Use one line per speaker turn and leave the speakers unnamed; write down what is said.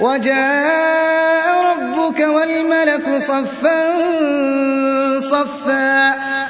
وَجَاءَ رَبُّكَ وَالْمَلَكُ صَفًّا صَفًّا